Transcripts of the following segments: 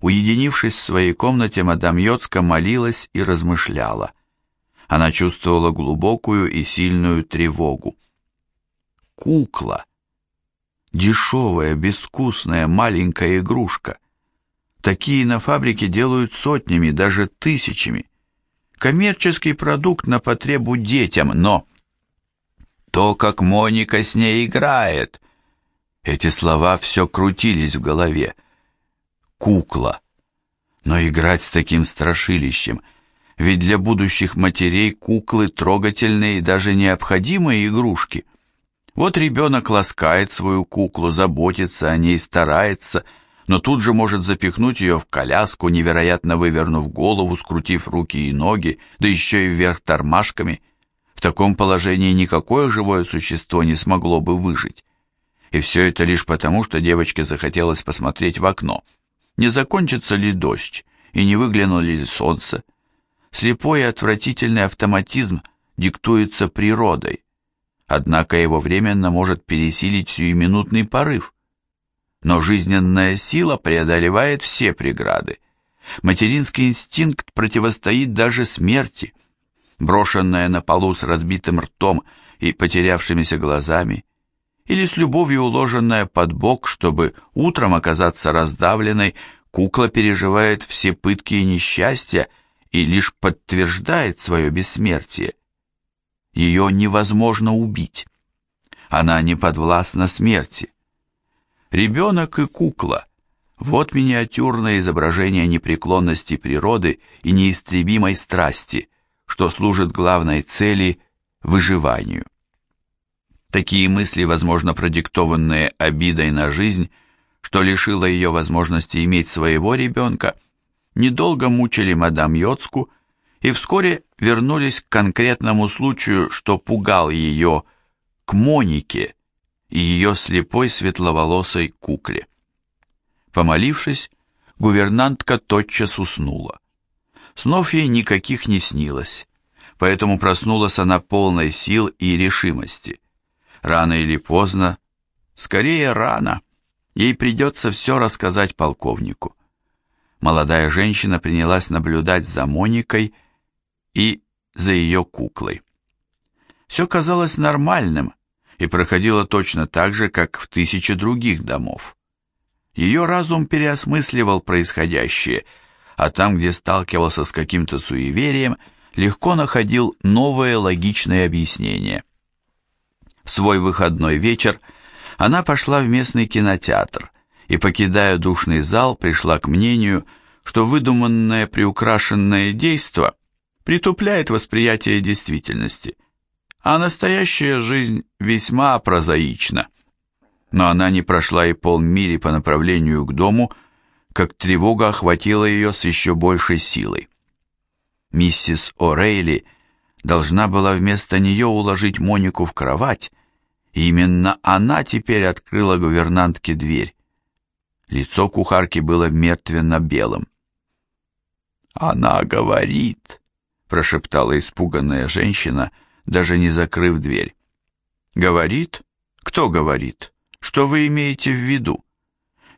Уединившись в своей комнате, мадам Йоцка молилась и размышляла. Она чувствовала глубокую и сильную тревогу. Кукла. Дешевая, безвкусная, маленькая игрушка. Такие на фабрике делают сотнями, даже тысячами. Коммерческий продукт на потребу детям, но... То, как Моника с ней играет. Эти слова все крутились в голове. Кукла. Но играть с таким страшилищем, ведь для будущих матерей куклы трогательные и даже необходимые игрушки. Вот ребенок ласкает свою куклу, заботится о ней, старается, но тут же может запихнуть ее в коляску, невероятно вывернув голову, скрутив руки и ноги, да еще и вверх тормашками. В таком положении никакое живое существо не смогло бы выжить. И все это лишь потому, что девочке захотелось посмотреть в окно. Не закончится ли дождь, и не выглянуло ли солнце. Слепой и отвратительный автоматизм диктуется природой, однако его временно может пересилить сиюминутный порыв. Но жизненная сила преодолевает все преграды. Материнский инстинкт противостоит даже смерти. Брошенная на полу с разбитым ртом и потерявшимися глазами, или с любовью уложенная под бок, чтобы утром оказаться раздавленной, кукла переживает все пытки и несчастья и лишь подтверждает свое бессмертие. Ее невозможно убить. Она не подвластна смерти. Ребенок и кукла – вот миниатюрное изображение непреклонности природы и неистребимой страсти, что служит главной цели – выживанию. Такие мысли, возможно, продиктованные обидой на жизнь, что лишило ее возможности иметь своего ребенка, недолго мучили мадам Йоцку и вскоре вернулись к конкретному случаю, что пугал ее, к Монике и ее слепой светловолосой кукле. Помолившись, гувернантка тотчас уснула. Снов ей никаких не снилось, поэтому проснулась она полной сил и решимости – Рано или поздно, скорее рано, ей придется все рассказать полковнику. Молодая женщина принялась наблюдать за Моникой и за ее куклой. Все казалось нормальным и проходило точно так же, как в тысяче других домов. Ее разум переосмысливал происходящее, а там, где сталкивался с каким-то суеверием, легко находил новые логичные объяснения свой выходной вечер она пошла в местный кинотеатр и, покидая душный зал, пришла к мнению, что выдуманное приукрашенное действо притупляет восприятие действительности, а настоящая жизнь весьма прозаична. Но она не прошла и полмили по направлению к дому, как тревога охватила ее с еще большей силой. Миссис О'Рейли должна была вместо нее уложить Монику в кровать, именно она теперь открыла гувернантке дверь. Лицо кухарки было мертвенно-белым. «Она говорит», — прошептала испуганная женщина, даже не закрыв дверь. «Говорит? Кто говорит? Что вы имеете в виду?»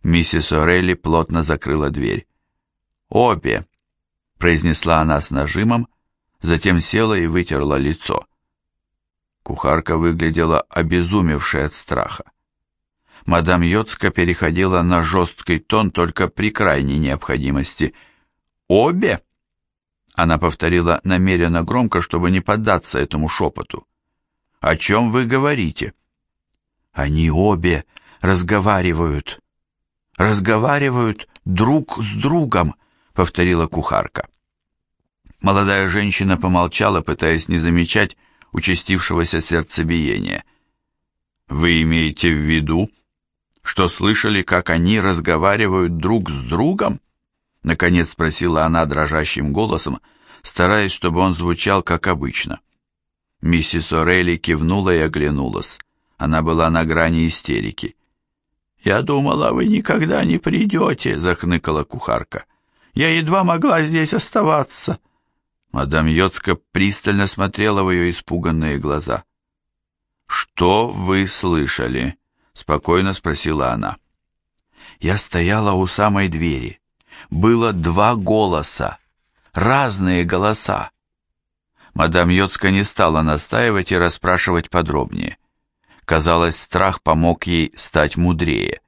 Миссис Орелли плотно закрыла дверь. «Обе», — произнесла она с нажимом, затем села и вытерла лицо. Кухарка выглядела обезумевшей от страха. Мадам Йоцка переходила на жесткий тон только при крайней необходимости. «Обе?» Она повторила намеренно громко, чтобы не поддаться этому шепоту. «О чем вы говорите?» «Они обе разговаривают. Разговаривают друг с другом», — повторила кухарка. Молодая женщина помолчала, пытаясь не замечать, участившегося сердцебиения. «Вы имеете в виду, что слышали, как они разговаривают друг с другом?» Наконец спросила она дрожащим голосом, стараясь, чтобы он звучал как обычно. Миссис Орелли кивнула и оглянулась. Она была на грани истерики. «Я думала, вы никогда не придете», — захныкала кухарка. «Я едва могла здесь оставаться». Мадам Йоцка пристально смотрела в ее испуганные глаза. «Что вы слышали?» — спокойно спросила она. «Я стояла у самой двери. было два голоса, разные голоса. Мадам Йоцка не стала настаивать и расспрашивать подробнее. Казалось, страх помог ей стать мудрее.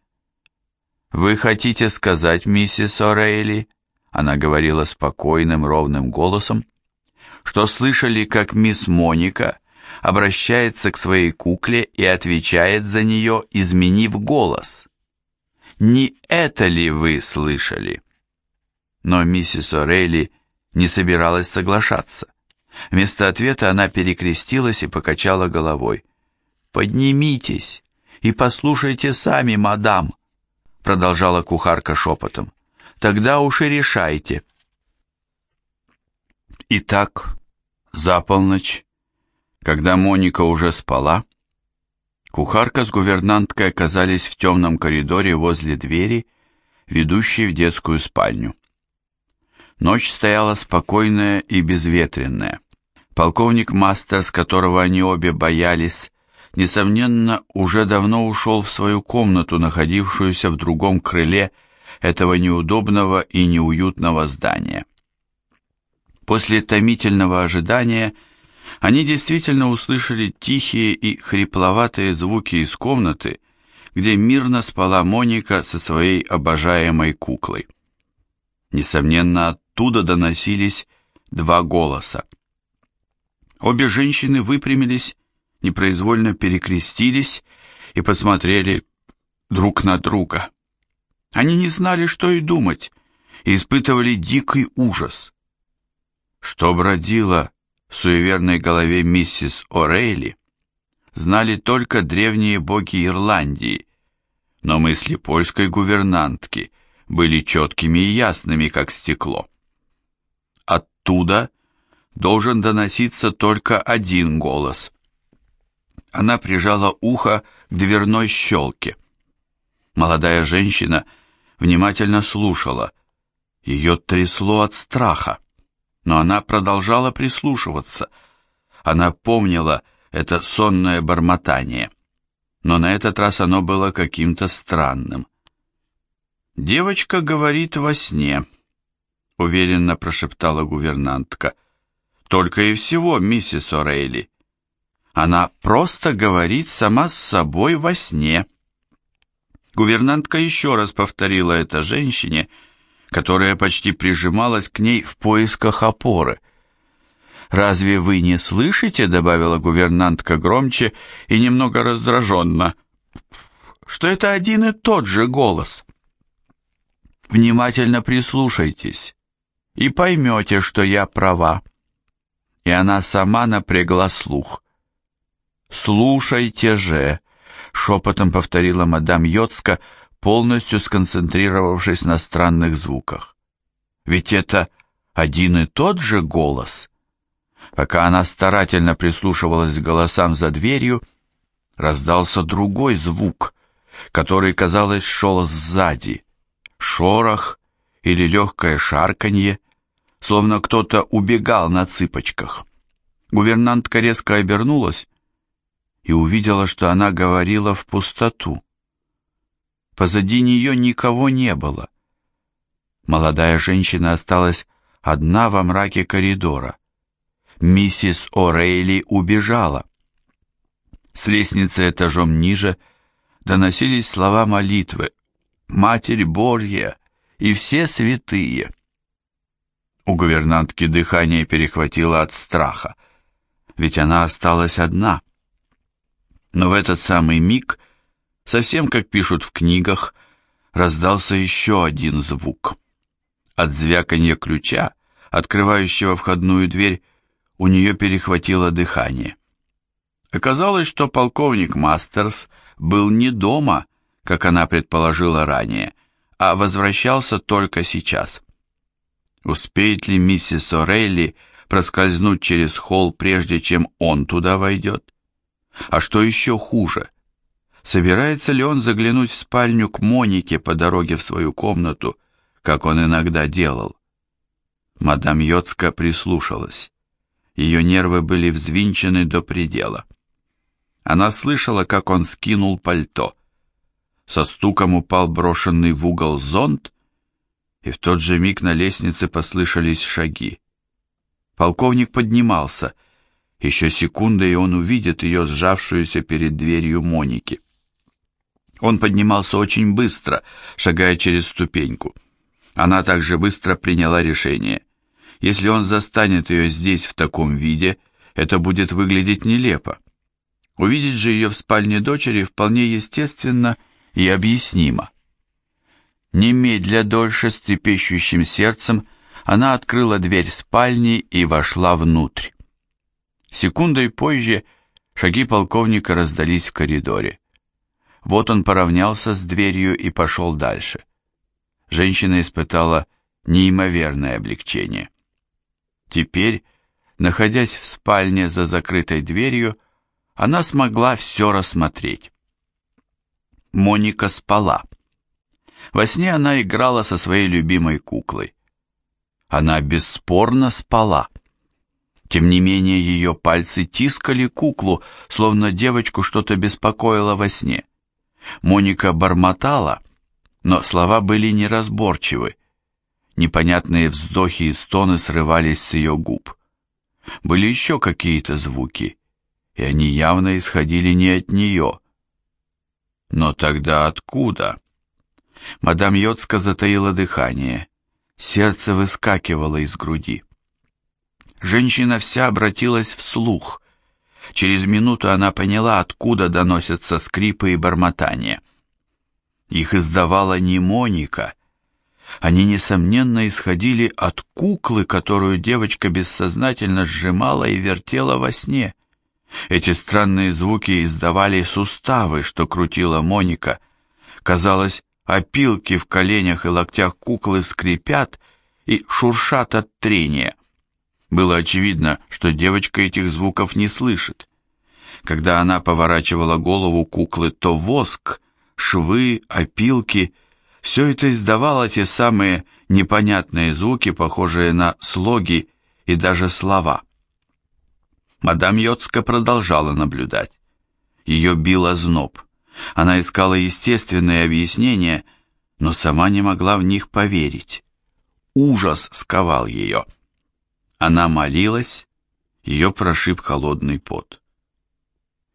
«Вы хотите сказать, миссис О'Рейли?» Она говорила спокойным, ровным голосом, что слышали, как мисс Моника обращается к своей кукле и отвечает за нее, изменив голос. «Не это ли вы слышали?» Но миссис О'Рейли не собиралась соглашаться. Вместо ответа она перекрестилась и покачала головой. «Поднимитесь и послушайте сами, мадам», продолжала кухарка шепотом. «Тогда уж и решайте». Итак, за полночь, когда Моника уже спала, кухарка с гувернанткой оказались в темном коридоре возле двери, ведущей в детскую спальню. Ночь стояла спокойная и безветренная. Полковник Мастерс, которого они обе боялись, несомненно, уже давно ушел в свою комнату, находившуюся в другом крыле этого неудобного и неуютного здания. После томительного ожидания они действительно услышали тихие и хрипловатые звуки из комнаты, где мирно спала Моника со своей обожаемой куклой. Несомненно, оттуда доносились два голоса. Обе женщины выпрямились, непроизвольно перекрестились и посмотрели друг на друга. Они не знали, что и думать, и испытывали дикий ужас. Что бродило в суеверной голове миссис О'Рейли, знали только древние боги Ирландии, но мысли польской гувернантки были четкими и ясными, как стекло. Оттуда должен доноситься только один голос. Она прижала ухо к дверной щелке. Молодая женщина внимательно слушала. Ее трясло от страха но она продолжала прислушиваться. Она помнила это сонное бормотание, но на этот раз оно было каким-то странным. «Девочка говорит во сне», — уверенно прошептала гувернантка. «Только и всего, миссис О'Рейли. Она просто говорит сама с собой во сне». Гувернантка еще раз повторила это женщине, — которая почти прижималась к ней в поисках опоры. «Разве вы не слышите?» — добавила гувернантка громче и немного раздраженно. «Что это один и тот же голос?» «Внимательно прислушайтесь и поймете, что я права». И она сама напрягла слух. «Слушайте же!» — шепотом повторила мадам Йоцка, — полностью сконцентрировавшись на странных звуках. Ведь это один и тот же голос. Пока она старательно прислушивалась к голосам за дверью, раздался другой звук, который, казалось, шел сзади. Шорох или легкое шарканье, словно кто-то убегал на цыпочках. Гувернантка резко обернулась и увидела, что она говорила в пустоту. Позади нее никого не было. Молодая женщина осталась одна во мраке коридора. Миссис О'Рейли убежала. С лестницы этажом ниже доносились слова молитвы «Матерь Божья и все святые». У гувернантки дыхание перехватило от страха, ведь она осталась одна. Но в этот самый миг – Совсем как пишут в книгах, раздался еще один звук. От звяканья ключа, открывающего входную дверь, у нее перехватило дыхание. Оказалось, что полковник Мастерс был не дома, как она предположила ранее, а возвращался только сейчас. Успеет ли миссис О'Рейли проскользнуть через холл, прежде чем он туда войдет? А что еще хуже, собирается ли он заглянуть в спальню к Монике по дороге в свою комнату, как он иногда делал. Мадам Йоцка прислушалась. Ее нервы были взвинчены до предела. Она слышала, как он скинул пальто. Со стуком упал брошенный в угол зонт, и в тот же миг на лестнице послышались шаги. Полковник поднимался. Еще секунда, и он увидит ее, сжавшуюся перед дверью Моники. Он поднимался очень быстро, шагая через ступеньку. Она также быстро приняла решение. Если он застанет ее здесь в таком виде, это будет выглядеть нелепо. Увидеть же ее в спальне дочери вполне естественно и объяснимо. Немедля дольше с трепещущим сердцем она открыла дверь спальни и вошла внутрь. Секундой позже шаги полковника раздались в коридоре. Вот он поравнялся с дверью и пошел дальше. Женщина испытала неимоверное облегчение. Теперь, находясь в спальне за закрытой дверью, она смогла все рассмотреть. Моника спала. Во сне она играла со своей любимой куклой. Она бесспорно спала. Тем не менее ее пальцы тискали куклу, словно девочку что-то беспокоило во сне. Моника бормотала, но слова были неразборчивы. Непонятные вздохи и стоны срывались с ее губ. Были еще какие-то звуки, и они явно исходили не от нее. Но тогда откуда? Мадам Йоцка затаила дыхание. Сердце выскакивало из груди. Женщина вся обратилась вслух. Через минуту она поняла, откуда доносятся скрипы и бормотания. Их издавала не Моника. Они, несомненно, исходили от куклы, которую девочка бессознательно сжимала и вертела во сне. Эти странные звуки издавали суставы, что крутила Моника. Казалось, опилки в коленях и локтях куклы скрипят и шуршат от трения. Было очевидно, что девочка этих звуков не слышит. Когда она поворачивала голову куклы, то воск, швы, опилки — все это издавало те самые непонятные звуки, похожие на слоги и даже слова. Мадам Йоцка продолжала наблюдать. Ее било зноб. Она искала естественные объяснения, но сама не могла в них поверить. Ужас сковал ее. Она молилась, ее прошиб холодный пот.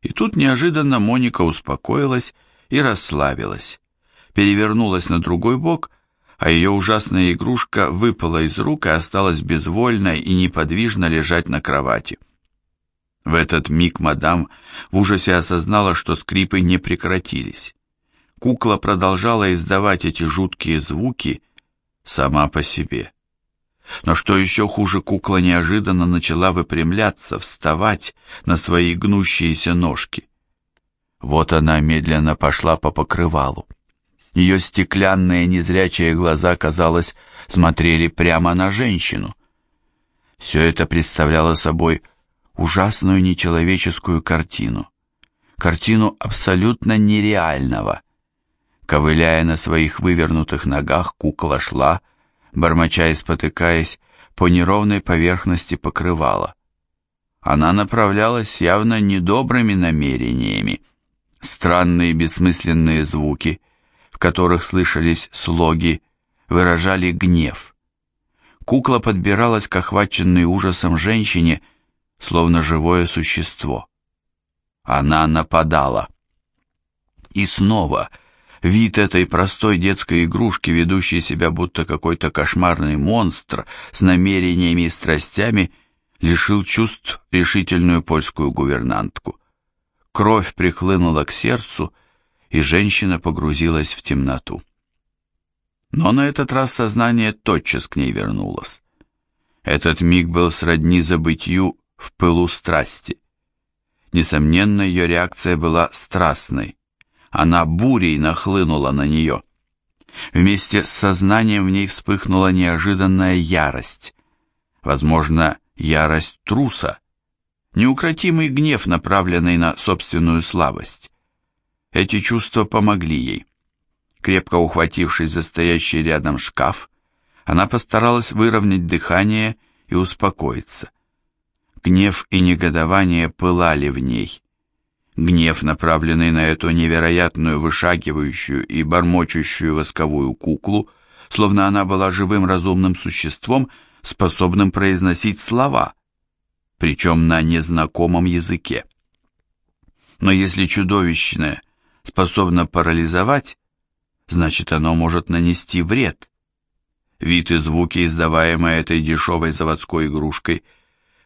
И тут неожиданно Моника успокоилась и расслабилась, перевернулась на другой бок, а ее ужасная игрушка выпала из рук и осталась безвольно и неподвижно лежать на кровати. В этот миг мадам в ужасе осознала, что скрипы не прекратились. Кукла продолжала издавать эти жуткие звуки сама по себе. Но что еще хуже, кукла неожиданно начала выпрямляться, вставать на свои гнущиеся ножки. Вот она медленно пошла по покрывалу. Ее стеклянные незрячие глаза, казалось, смотрели прямо на женщину. Все это представляло собой ужасную нечеловеческую картину. Картину абсолютно нереального. Ковыляя на своих вывернутых ногах, кукла шла, бормоча и спотыкаясь, по неровной поверхности покрывала. Она направлялась явно недобрыми намерениями. Странные бессмысленные звуки, в которых слышались слоги, выражали гнев. Кукла подбиралась к охваченной ужасом женщине, словно живое существо. Она нападала. И снова вид этой простой детской игрушки, ведущей себя будто какой-то кошмарный монстр с намерениями и страстями, лишил чувств решительную польскую гувернантку. Кровь прихлынула к сердцу, и женщина погрузилась в темноту. Но на этот раз сознание тотчас к ней вернулось. Этот миг был сродни забытью в пылу страсти. Несомненно, ее реакция была страстной. Она бурей нахлынула на нее. Вместе с сознанием в ней вспыхнула неожиданная ярость. Возможно, ярость труса, неукротимый гнев, направленный на собственную слабость. Эти чувства помогли ей. Крепко ухватившись за стоящий рядом шкаф, она постаралась выровнять дыхание и успокоиться. Гнев и негодование пылали в ней. Гнев, направленный на эту невероятную вышагивающую и бормочущую восковую куклу, словно она была живым разумным существом, способным произносить слова, причем на незнакомом языке. Но если чудовищное способно парализовать, значит оно может нанести вред. Вид и звуки, издаваемые этой дешевой заводской игрушкой,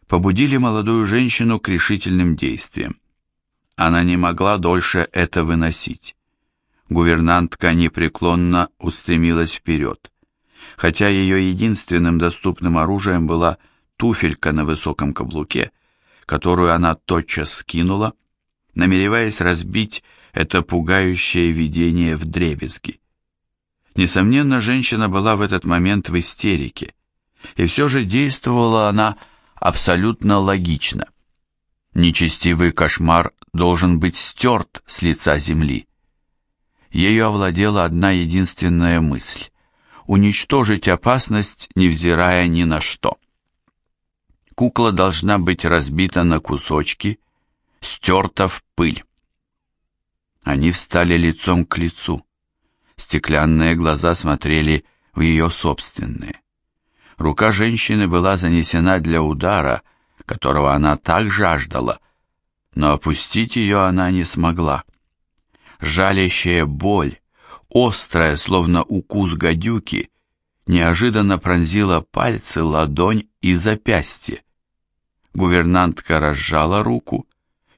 побудили молодую женщину к решительным действиям. Она не могла дольше это выносить. Гувернантка непреклонно устремилась вперед. Хотя ее единственным доступным оружием была туфелька на высоком каблуке, которую она тотчас скинула, намереваясь разбить это пугающее видение в дребезги. Несомненно, женщина была в этот момент в истерике, и все же действовала она абсолютно логично. Нечестивый кошмар должен быть стерт с лица земли. Ею овладела одна единственная мысль — уничтожить опасность, невзирая ни на что. Кукла должна быть разбита на кусочки, стерта в пыль. Они встали лицом к лицу. Стеклянные глаза смотрели в ее собственные. Рука женщины была занесена для удара, которого она так жаждала, но опустить ее она не смогла. Жалящая боль, острая, словно укус гадюки, неожиданно пронзила пальцы, ладонь и запястье. Гувернантка разжала руку,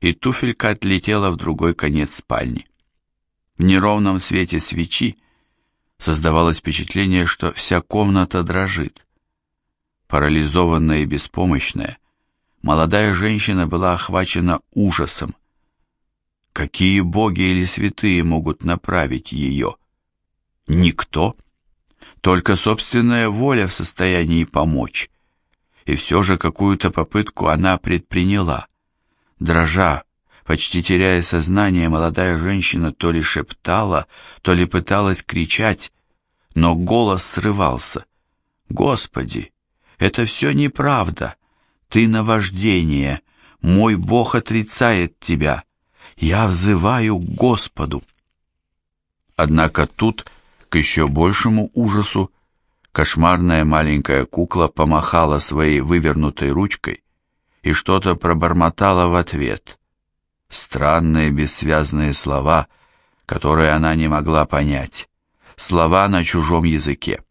и туфелька отлетела в другой конец спальни. В неровном свете свечи создавалось впечатление, что вся комната дрожит. Парализованная и беспомощная, молодая женщина была охвачена ужасом. Какие боги или святые могут направить ее? Никто. Только собственная воля в состоянии помочь. И все же какую-то попытку она предприняла. Дрожа, почти теряя сознание, молодая женщина то ли шептала, то ли пыталась кричать, но голос срывался. «Господи, это все неправда. Ты наваждение. Мой Бог отрицает тебя. Я взываю к Господу». Однако тут, к еще большему ужасу, кошмарная маленькая кукла помахала своей вывернутой ручкой, и что-то пробормотала в ответ. Странные бессвязные слова, которые она не могла понять. Слова на чужом языке.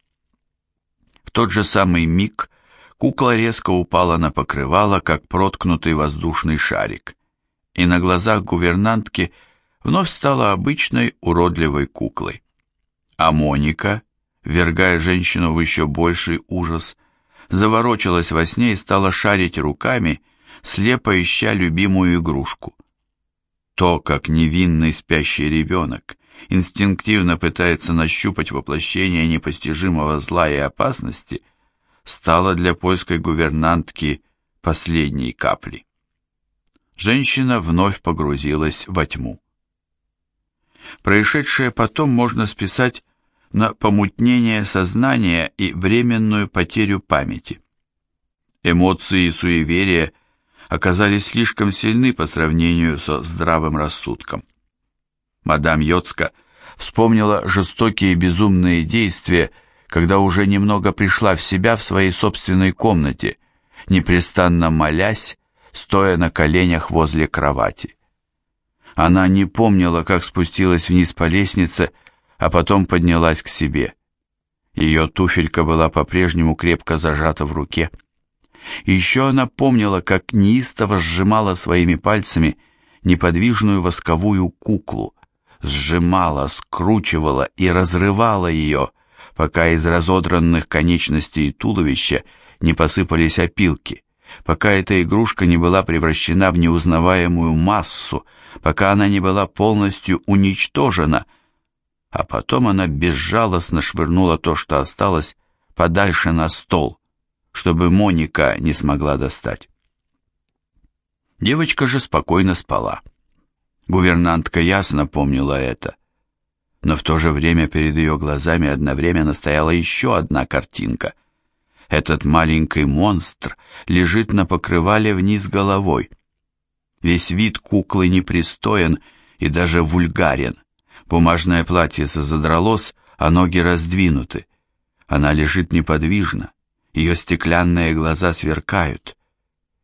В тот же самый миг кукла резко упала на покрывало, как проткнутый воздушный шарик, и на глазах гувернантки вновь стала обычной уродливой куклой. А Моника, вергая женщину в еще больший ужас, заворочилась во сне и стала шарить руками, слепо ища любимую игрушку. То, как невинный спящий ребенок инстинктивно пытается нащупать воплощение непостижимого зла и опасности, стало для польской гувернантки последней каплей. Женщина вновь погрузилась во тьму. Происшедшее потом можно списать на помутнение сознания и временную потерю памяти. Эмоции и суеверия оказались слишком сильны по сравнению со здравым рассудком. Мадам Йоцка вспомнила жестокие безумные действия, когда уже немного пришла в себя в своей собственной комнате, непрестанно молясь, стоя на коленях возле кровати. Она не помнила, как спустилась вниз по лестнице, а потом поднялась к себе. Ее туфелька была по-прежнему крепко зажата в руке. Еще она помнила, как неистово сжимала своими пальцами неподвижную восковую куклу, сжимала, скручивала и разрывала ее, пока из разодранных конечностей и туловища не посыпались опилки, пока эта игрушка не была превращена в неузнаваемую массу, пока она не была полностью уничтожена — а потом она безжалостно швырнула то, что осталось, подальше на стол, чтобы Моника не смогла достать. Девочка же спокойно спала. Гувернантка ясно помнила это, но в то же время перед ее глазами одновременно стояла еще одна картинка. Этот маленький монстр лежит на покрывале вниз головой. Весь вид куклы непристоен и даже вульгарен. Бумажное платье задралось, а ноги раздвинуты. Она лежит неподвижно, ее стеклянные глаза сверкают.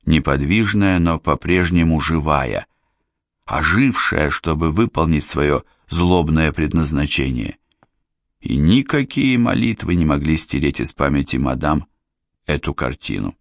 Неподвижная, но по-прежнему живая, ожившая, чтобы выполнить свое злобное предназначение. И никакие молитвы не могли стереть из памяти мадам эту картину.